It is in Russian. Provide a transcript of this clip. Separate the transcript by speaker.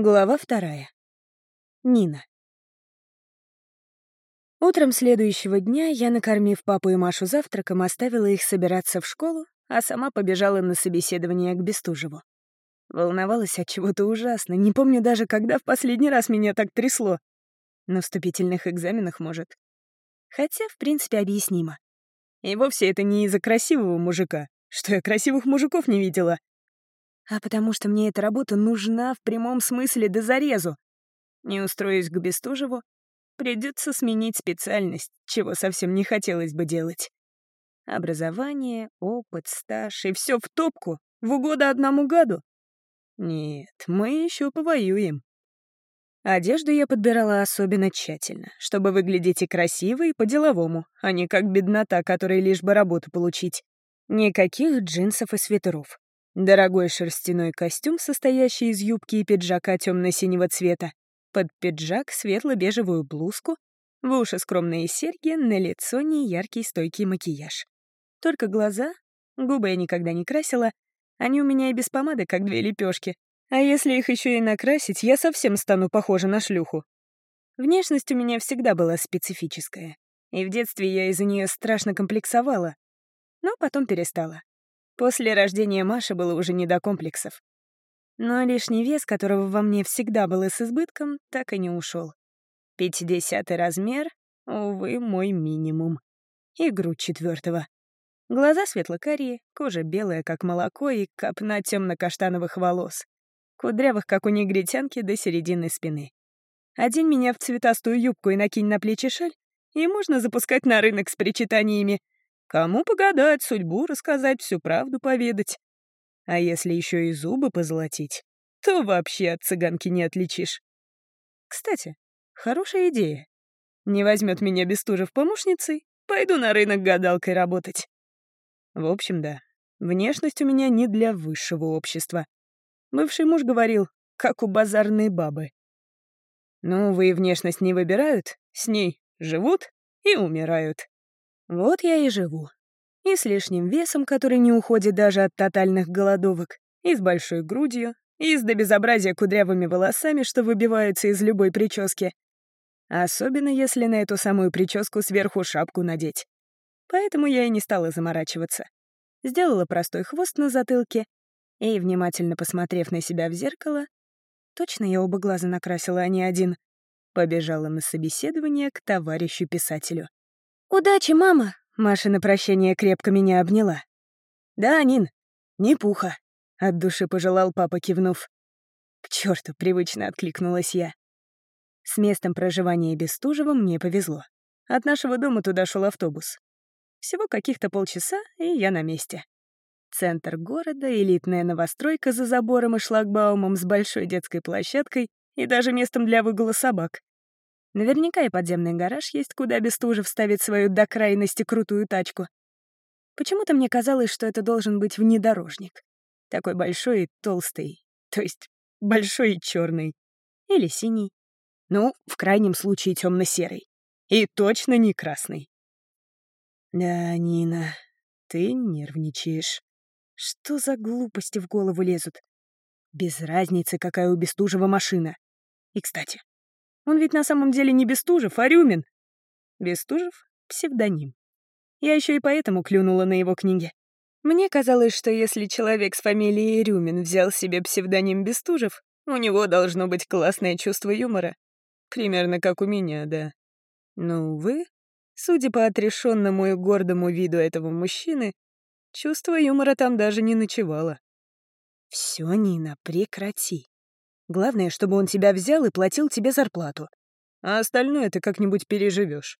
Speaker 1: Глава вторая. Нина. Утром следующего дня я, накормив папу и Машу завтраком, оставила их собираться в школу, а сама побежала на собеседование к Бестужеву. Волновалась от чего-то ужасно, не помню даже, когда в последний раз меня так трясло. На вступительных экзаменах, может. Хотя, в принципе, объяснимо. И вовсе это не из-за красивого мужика, что я красивых мужиков не видела, а потому что мне эта работа нужна в прямом смысле до зарезу. Не устроюсь к Бестужеву, придется сменить специальность, чего совсем не хотелось бы делать. Образование, опыт, стаж и все в топку, в угоду одному гаду. Нет, мы еще повоюем. Одежду я подбирала особенно тщательно, чтобы выглядеть и красиво, и по-деловому, а не как беднота, которой лишь бы работу получить. Никаких джинсов и свитеров. Дорогой шерстяной костюм, состоящий из юбки и пиджака темно-синего цвета, под пиджак светло-бежевую блузку, в уши скромные серьги, на лицо неяркий стойкий макияж. Только глаза, губы я никогда не красила, они у меня и без помады, как две лепешки. А если их еще и накрасить, я совсем стану похожа на шлюху. Внешность у меня всегда была специфическая, и в детстве я из-за нее страшно комплексовала, но потом перестала. После рождения Маши было уже не до комплексов. Но лишний вес, которого во мне всегда было с избытком, так и не ушел. Пятидесятый размер, увы, мой минимум. И грудь четвертого. Глаза светло-карие, кожа белая, как молоко, и копна темно-каштановых волос. Кудрявых, как у негритянки, до середины спины. Одень меня в цветастую юбку и накинь на плечи шаль, и можно запускать на рынок с причитаниями — Кому погадать, судьбу рассказать, всю правду поведать. А если еще и зубы позолотить, то вообще от цыганки не отличишь. Кстати, хорошая идея. Не возьмет меня Бестужев помощницей, пойду на рынок гадалкой работать. В общем, да, внешность у меня не для высшего общества. Бывший муж говорил, как у базарной бабы. Ну, вы внешность не выбирают, с ней живут и умирают. Вот я и живу. И с лишним весом, который не уходит даже от тотальных голодовок, и с большой грудью, и с до безобразия кудрявыми волосами, что выбиваются из любой прически. Особенно если на эту самую прическу сверху шапку надеть. Поэтому я и не стала заморачиваться. Сделала простой хвост на затылке и, внимательно посмотрев на себя в зеркало, точно я оба глаза накрасила, а не один, побежала на собеседование к товарищу-писателю. «Удачи, мама!» — Маша на прощание крепко меня обняла. «Да, Нин, не пуха», — от души пожелал папа, кивнув. «К черту!» — привычно откликнулась я. С местом проживания Бестужева мне повезло. От нашего дома туда шел автобус. Всего каких-то полчаса, и я на месте. Центр города, элитная новостройка за забором и шлагбаумом с большой детской площадкой и даже местом для выгула собак. Наверняка и подземный гараж есть, куда Бестужев ставит свою до крайности крутую тачку. Почему-то мне казалось, что это должен быть внедорожник. Такой большой и толстый. То есть большой и черный. Или синий. Ну, в крайнем случае темно-серый. И точно не красный. Да, Нина, ты нервничаешь. Что за глупости в голову лезут? Без разницы, какая у Бестужева машина. И, кстати, он ведь на самом деле не Бестужев, а Рюмин. Бестужев — псевдоним. Я еще и поэтому клюнула на его книге. Мне казалось, что если человек с фамилией Рюмин взял себе псевдоним Бестужев, у него должно быть классное чувство юмора. Примерно как у меня, да. Но, увы, судя по отрешенному и гордому виду этого мужчины, чувство юмора там даже не ночевало. «Все, Нина, прекрати. Главное, чтобы он тебя взял и платил тебе зарплату. А остальное ты как-нибудь переживешь.